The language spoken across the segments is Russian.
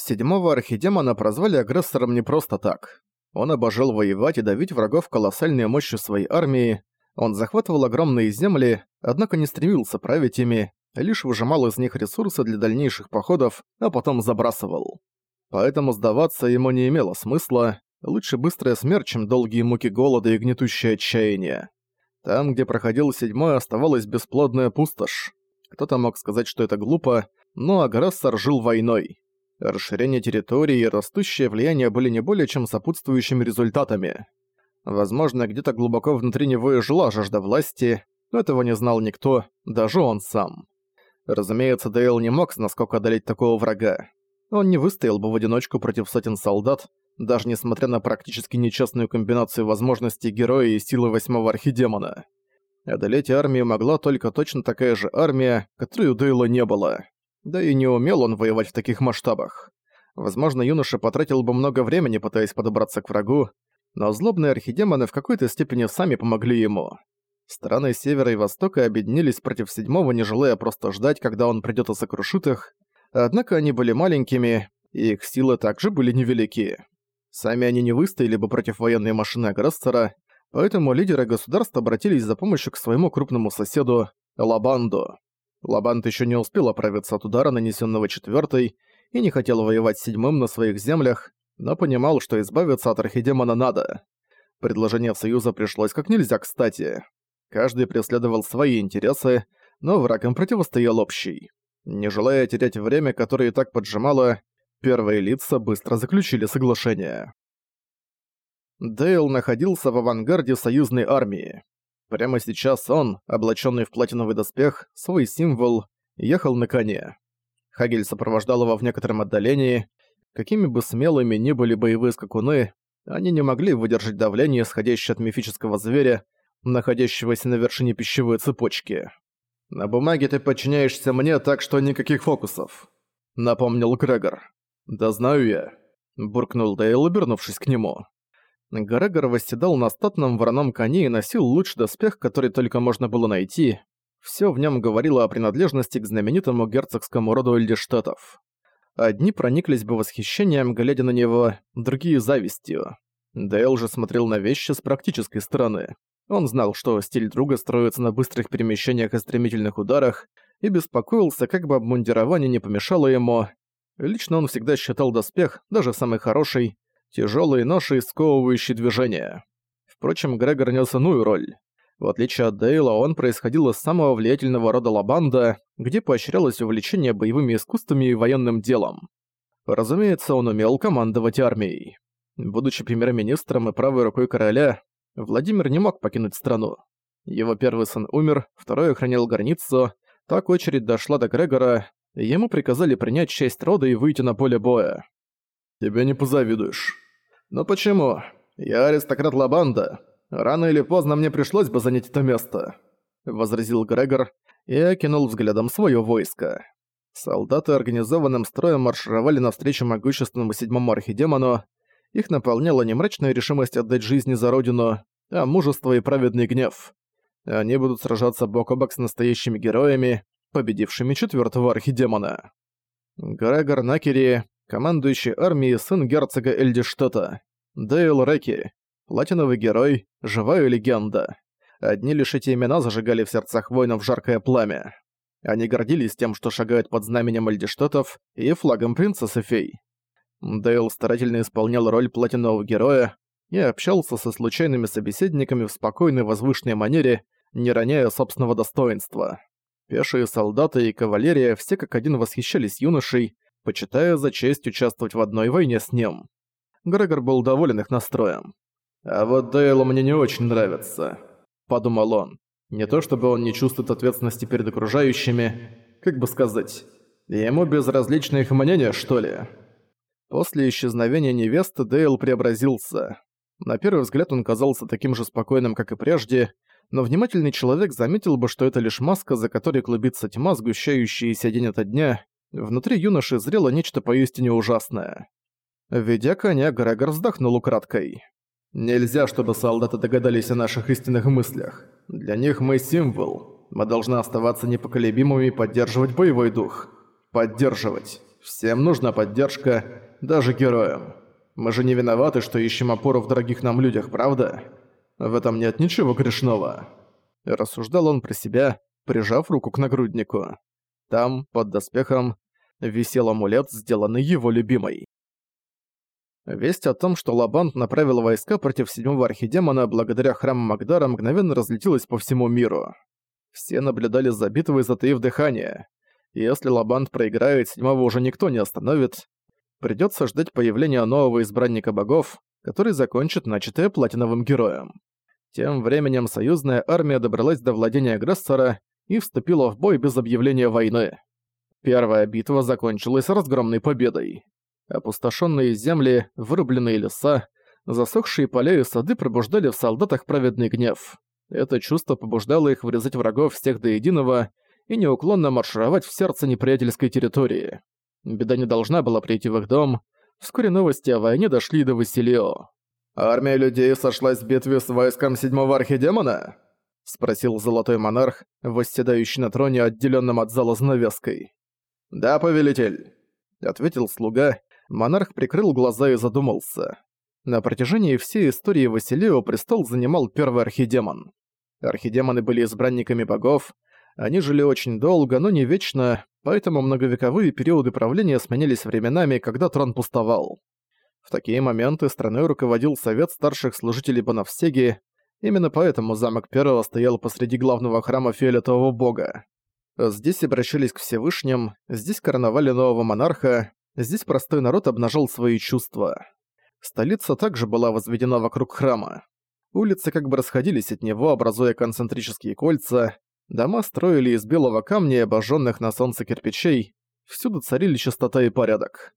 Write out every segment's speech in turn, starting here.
Седьмого архидемона прозвали агрессором не просто так. Он обожал воевать и давить врагов колоссальной мощью своей армии, он захватывал огромные земли, однако не стремился править ими, лишь выжимал из них ресурсы для дальнейших походов, а потом забрасывал. Поэтому сдаваться ему не имело смысла, лучше быстрая смерть, чем долгие муки голода и гнетущее отчаяние. Там, где проходил седьмой, оставалась бесплодная пустошь. Кто-то мог сказать, что это глупо, но агрессор жил войной. Расширение территории и растущее влияние были не более чем сопутствующими результатами. Возможно, где-то глубоко внутри него и жила жажда власти, но этого не знал никто, даже он сам. Разумеется, Дейл не мог насколько одолеть такого врага. Он не выстоял бы в одиночку против сотен солдат, даже несмотря на практически нечестную комбинацию возможностей героя и силы восьмого архидемона. Одолеть армию могла только точно такая же армия, которой у Дейла не было. Да и не умел он воевать в таких масштабах. Возможно, юноша потратил бы много времени, пытаясь подобраться к врагу, но злобные архидемоны в какой-то степени сами помогли ему. Страны Севера и Востока объединились против Седьмого, не желая просто ждать, когда он придёт и сокрушит их, однако они были маленькими, и их силы также были невелики. Сами они не выстояли бы против военной машины агрессора, поэтому лидеры государств обратились за помощью к своему крупному соседу Лабанду. Лабанд еще не успел оправиться от удара, нанесенного четвертой, и не хотел воевать седьмым на своих землях, но понимал, что избавиться от архидемона надо. Предложение Союза пришлось как нельзя кстати. Каждый преследовал свои интересы, но враг им противостоял общий. Не желая терять время, которое и так поджимало, первые лица быстро заключили соглашение. Дейл находился в авангарде союзной армии. Прямо сейчас он, облаченный в платиновый доспех, свой символ, ехал на коне. Хагель сопровождал его в некотором отдалении. Какими бы смелыми ни были боевые скакуны, они не могли выдержать давление, исходящее от мифического зверя, находящегося на вершине пищевой цепочки. «На бумаге ты подчиняешься мне, так что никаких фокусов», — напомнил Грегор. «Да знаю я», — буркнул Дейл, обернувшись к нему. Грегор восседал на статном вороном коне и носил лучший доспех, который только можно было найти. Всё в нём говорило о принадлежности к знаменитому герцогскому роду Эльдиштатов. Одни прониклись бы восхищением, глядя на него, другие — завистью. Дейл же смотрел на вещи с практической стороны. Он знал, что стиль друга строится на быстрых перемещениях и стремительных ударах, и беспокоился, как бы обмундирование не помешало ему. Лично он всегда считал доспех, даже самый хороший, тяжелые ноши и сковывающие движения. Впрочем, Грегор нес иную роль. В отличие от Дейла, он происходил из самого влиятельного рода Лабанда, где поощрялось увлечение боевыми искусствами и военным делом. Разумеется, он умел командовать армией. Будучи премьер-министром и правой рукой короля, Владимир не мог покинуть страну. Его первый сын умер, второй охранял границу, так очередь дошла до Грегора, ему приказали принять честь рода и выйти на поле боя. «Тебе не позавидуешь». «Но почему? Я аристократ Лабанда. Рано или поздно мне пришлось бы занять это место», — возразил Грегор и окинул взглядом своё войско. Солдаты организованным строем маршировали навстречу могущественному седьмому архидемону, их наполняла не мрачная решимость отдать жизни за родину, а мужество и праведный гнев. Они будут сражаться бок о бок с настоящими героями, победившими четвертого архидемона. Грегор Накери, командующий армией сын герцога Эльдиштата. Дейл Реки, платиновый герой, живая легенда. Одни лишь эти имена зажигали в сердцах воинов жаркое пламя. Они гордились тем, что шагают под знаменем Эльдиштатов и флагом принцессы Фей. Дейл старательно исполнял роль платинового героя и общался со случайными собеседниками в спокойной возвышенной манере, не роняя собственного достоинства. Пешие солдаты и кавалерия все как один восхищались юношей, почитая за честь участвовать в одной войне с ним. Грегор был доволен их настроем. «А вот Дейлу мне не очень нравится», — подумал он. «Не то чтобы он не чувствует ответственности перед окружающими, как бы сказать, ему безразлично их мнение, что ли?» После исчезновения невесты Дейл преобразился. На первый взгляд он казался таким же спокойным, как и прежде, но внимательный человек заметил бы, что это лишь маска, за которой клубится тьма, сгущающаяся день ото дня. Внутри юноши зрело нечто поистине ужасное. Ведя коня, Грегор вздохнул украдкой. «Нельзя, чтобы солдаты догадались о наших истинных мыслях. Для них мы символ. Мы должны оставаться непоколебимыми и поддерживать боевой дух. Поддерживать. Всем нужна поддержка, даже героям. Мы же не виноваты, что ищем опору в дорогих нам людях, правда? В этом нет ничего грешного. Рассуждал он про себя, прижав руку к нагруднику. Там, под доспехом, висел амулет, сделанный его любимой. Весть о том, что Лабант направил войска против седьмого архидемона благодаря храму Магдара мгновенно разлетелась по всему миру. Все наблюдали за битвой, затаив дыхание. Если Лабант проиграет, седьмого уже никто не остановит. Придётся ждать появления нового избранника богов, который закончит начатое платиновым героем. Тем временем союзная армия добралась до владения агрессора и вступила в бой без объявления войны. Первая битва закончилась разгромной победой. Опустошенные земли, вырубленные леса, засохшие поля и сады пробуждали в солдатах праведный гнев. Это чувство побуждало их вырезать врагов всех до единого и неуклонно маршировать в сердце неприятельской территории. Беда не должна была прийти в их дом. Вскоре новости о войне дошли до Василио. «Армия людей сошлась в битве с войском седьмого архидемона?» — спросил золотой монарх, восседающий на троне, отделенном от зала занавеской. «Да, повелитель», — ответил слуга, Монарх прикрыл глаза и задумался. На протяжении всей истории Василио престол занимал первый архидемон. Архидемоны были избранниками богов, они жили очень долго, но не вечно, поэтому многовековые периоды правления сменялись временами, когда трон пустовал. В такие моменты страной руководил совет старших служителей Бонавсеги, именно поэтому замок Первого стоял посреди главного храма Фиолетового бога. Здесь обращались к Всевышним, здесь короновали нового монарха, Здесь простой народ обнажал свои чувства. Столица также была возведена вокруг храма. Улицы как бы расходились от него, образуя концентрические кольца. Дома строили из белого камня и обожженных на солнце кирпичей. Всюду царили чистота и порядок.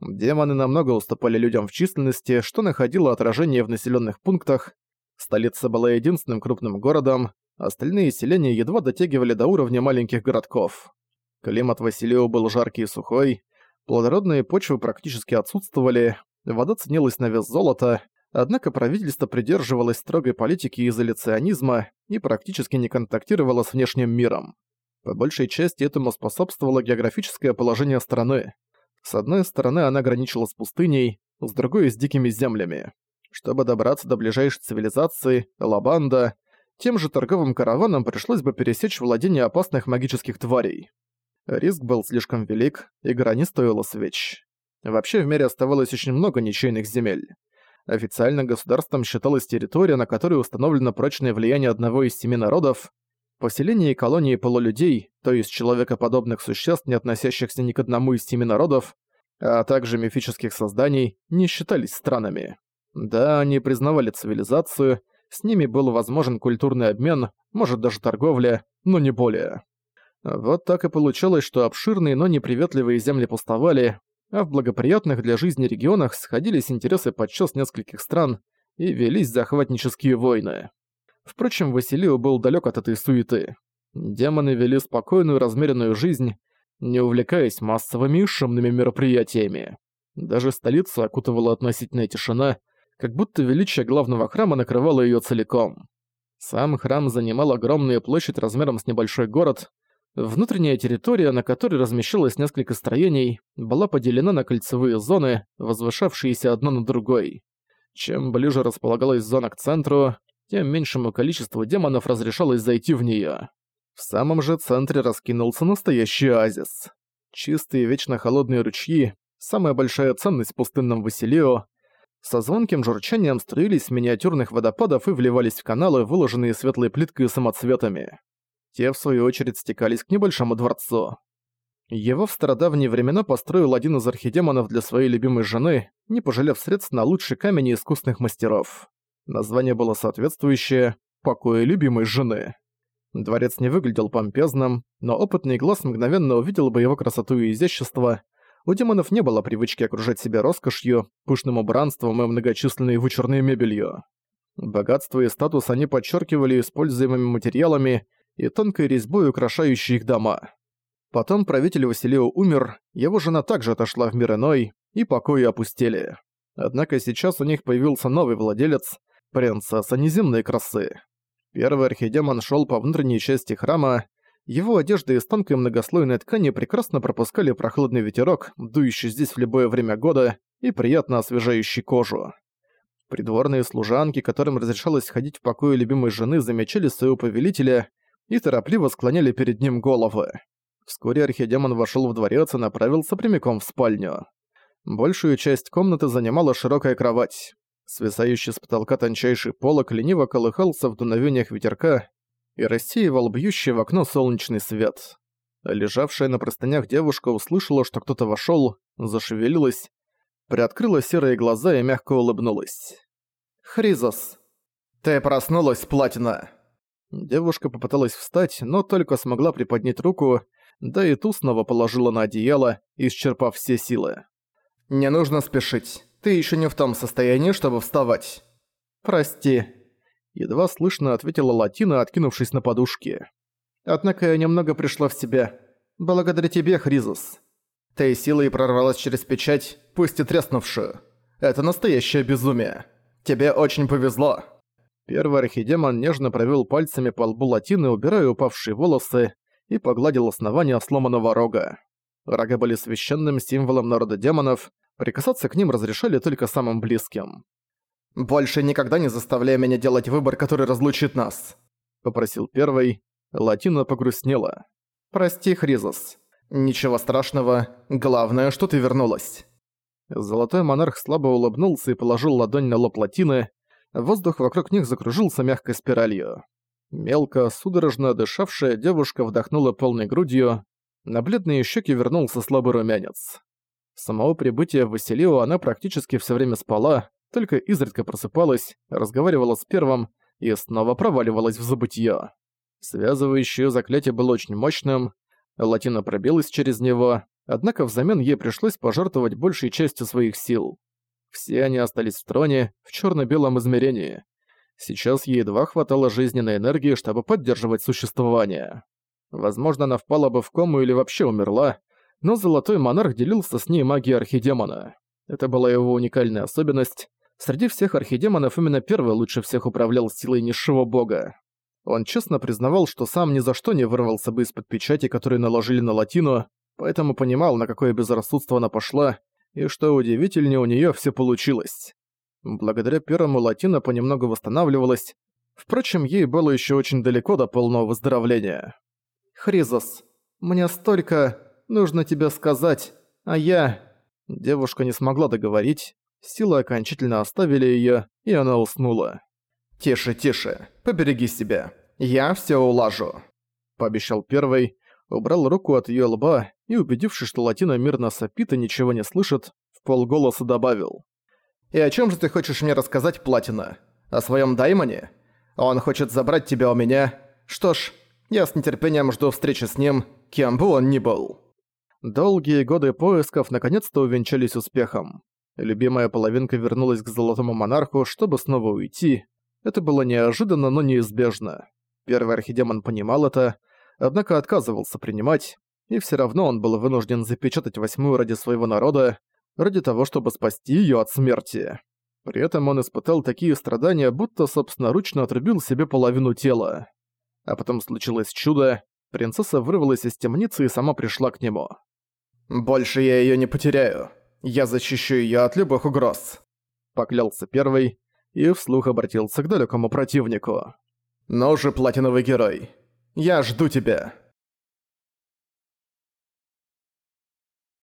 Демоны намного уступали людям в численности, что находило отражение в населенных пунктах. Столица была единственным крупным городом, остальные селения едва дотягивали до уровня маленьких городков. Климат Василио был жаркий и сухой, Плодородные почвы практически отсутствовали, вода ценилась на вес золота, однако правительство придерживалось строгой политики изоляционизма и практически не контактировало с внешним миром. По большей части этому способствовало географическое положение страны. С одной стороны она граничила с пустыней, с другой — с дикими землями. Чтобы добраться до ближайшей цивилизации, Лабанда, тем же торговым караванам пришлось бы пересечь владение опасных магических тварей. Риск был слишком велик, игра не стоила свеч. Вообще в мире оставалось очень много ничейных земель. Официально государством считалась территория, на которой установлено прочное влияние одного из семи народов. Поселения и колонии полулюдей, то есть человекоподобных существ, не относящихся ни к одному из семи народов, а также мифических созданий, не считались странами. Да, они признавали цивилизацию, с ними был возможен культурный обмен, может даже торговля, но не более. Вот так и получалось, что обширные, но неприветливые земли пустовали, а в благоприятных для жизни регионах сходились интересы подчас нескольких стран и велись захватнические войны. Впрочем, Василио был далек от этой суеты. Демоны вели спокойную, размеренную жизнь, не увлекаясь массовыми и шумными мероприятиями. Даже столицу окутывала относительная тишина, как будто величие главного храма накрывало ее целиком. Сам храм занимал огромную площадь размером с небольшой город, Внутренняя территория, на которой размещалось несколько строений, была поделена на кольцевые зоны, возвышавшиеся одна на другой. Чем ближе располагалась зона к центру, тем меньшему количеству демонов разрешалось зайти в неё. В самом же центре раскинулся настоящий оазис. Чистые вечно холодные ручьи, самая большая ценность в пустынном Василио, со звонким журчанием струились с миниатюрных водопадов и вливались в каналы, выложенные светлой плиткой и самоцветами. Те, в свою очередь, стекались к небольшому дворцу. Его в стародавние времена построил один из архидемонов для своей любимой жены, не пожалев средств на лучший камень и искусных мастеров. Название было соответствующее «Покои любимой жены». Дворец не выглядел помпезным, но опытный глаз мгновенно увидел бы его красоту и изящество. У демонов не было привычки окружать себя роскошью, пышным убранством и многочисленной вычурной мебелью. Богатство и статус они подчеркивали используемыми материалами и тонкой резьбой, украшающей их дома. Потом правитель Василио умер, его жена также отошла в мир иной, и покои опустели. Однако сейчас у них появился новый владелец, принцесса неземной красы. Первый архидемон шел по внутренней части храма, Его одежда из тонкой многослойной ткани прекрасно пропускали прохладный ветерок, дующий здесь в любое время года и приятно освежающий кожу. Придворные служанки, которым разрешалось ходить в покое любимой жены, замечали своего повелителя и торопливо склоняли перед ним головы. Вскоре архидемон вошел в дворец и направился прямиком в спальню. Большую часть комнаты занимала широкая кровать. Свисающий с потолка тончайший полок лениво колыхался в дуновениях ветерка и рассеивал бьющий в окно солнечный свет. Лежавшая на простынях девушка услышала, что кто-то вошёл, зашевелилась, приоткрыла серые глаза и мягко улыбнулась. «Хризос, ты проснулась, Платина!» Девушка попыталась встать, но только смогла приподнять руку, да и ту снова положила на одеяло, исчерпав все силы. «Не нужно спешить. Ты ещё не в том состоянии, чтобы вставать». «Прости», — едва слышно ответила Латина, откинувшись на подушке. «Однако я немного пришла в себя. Благодаря тебе, Хризус. Ты силой прорвалась через печать, пусть и треснувшую. Это настоящее безумие. Тебе очень повезло». Первый архидемон нежно провёл пальцами по лбу Латины, убирая упавшие волосы, и погладил основание сломанного рога. Рога были священным символом народа демонов, прикасаться к ним разрешали только самым близким. «Больше никогда не заставляй меня делать выбор, который разлучит нас», — попросил первый. Латина погрустнела. «Прости, Хризос. Ничего страшного. Главное, что ты вернулась». Золотой монарх слабо улыбнулся и положил ладонь на лоб Латины. Воздух вокруг них закружился мягкой спиралью. Мелко, судорожно дышавшая девушка вдохнула полной грудью, на бледные щеки вернулся слабый румянец. С самого прибытия в Василио она практически все время спала, только изредка просыпалась, разговаривала с первым и снова проваливалась в забытье. Связывающее заклятие было очень мощным, Латина пробилась через него, однако взамен ей пришлось пожертвовать большей частью своих сил. Все они остались в троне, в черно белом измерении. Сейчас ей едва хватало жизненной энергии, чтобы поддерживать существование. Возможно, она впала бы в кому или вообще умерла, но Золотой Монарх делился с ней магией Архидемона. Это была его уникальная особенность. Среди всех архидемонов именно первый лучше всех управлял силой низшего бога. Он честно признавал, что сам ни за что не вырвался бы из-под печати, которые наложили на Латину, поэтому понимал, на какое безрассудство она пошла, и что удивительнее, у нее все получилось. Благодаря первому Латина понемногу восстанавливалась, впрочем, ей было еще очень далеко до полного выздоровления. «Хризос, мне столько нужно тебе сказать, а я...» Девушка не смогла договорить, силы окончательно оставили её, и она уснула. «Тише, тише, побереги себя, я всё улажу», — пообещал первый, убрал руку от её лба и, убедившись, что Латина мирно сопит и ничего не слышит, в полголоса добавил. «И о чём же ты хочешь мне рассказать, Платина? О своём Даймоне? Он хочет забрать тебя у меня. Что ж, я с нетерпением жду встречи с ним, кем бы он ни был. Долгие годы поисков наконец-то увенчались успехом. Любимая половинка вернулась к Золотому Монарху, чтобы снова уйти. Это было неожиданно, но неизбежно. Первый архидемон понимал это, однако отказывался принимать, и все равно он был вынужден запечатать восьмую ради своего народа, ради того, чтобы спасти ее от смерти. При этом он испытал такие страдания, будто собственноручно отрубил себе половину тела. А потом случилось чудо. Принцесса вырвалась из темницы и сама пришла к нему. «Больше я её не потеряю. Я защищу её от любых угроз», — поклялся первый и вслух обратился к далекому противнику. «Ну же, платиновый герой, я жду тебя».